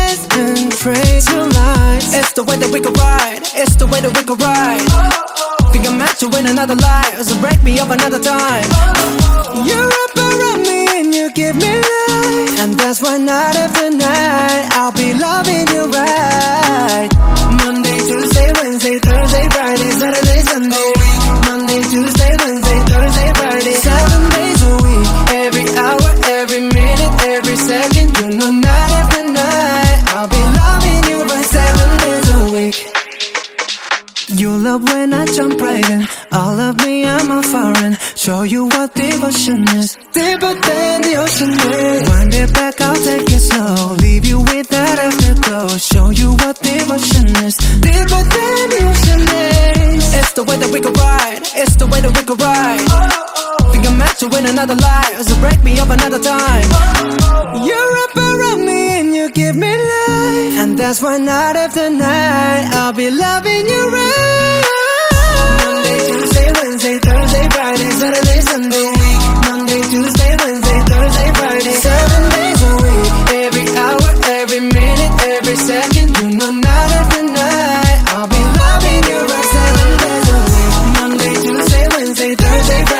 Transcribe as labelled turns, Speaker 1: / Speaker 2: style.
Speaker 1: hands and praise lines. It's the way that we can ride. It's the way that we can ride. Think I'm to win another life, so break me up another time. You wrap around me and you give me life, and that's why night after night I'll be loving you when I jump right in. All of me, I'm a foreign. Show you what devotion is. Deeper than the ocean is. Wind it back, I'll take it slow. Leave you with that afterglow. Show you what devotion is. Deeper than the ocean is. It's the way that we can ride. It's the way that we can ride. Think I'm meant to win another life. So break me up another time. You wrap around me and you give me life. And that's why night after night I'll be loving you right. Thursday, Friday,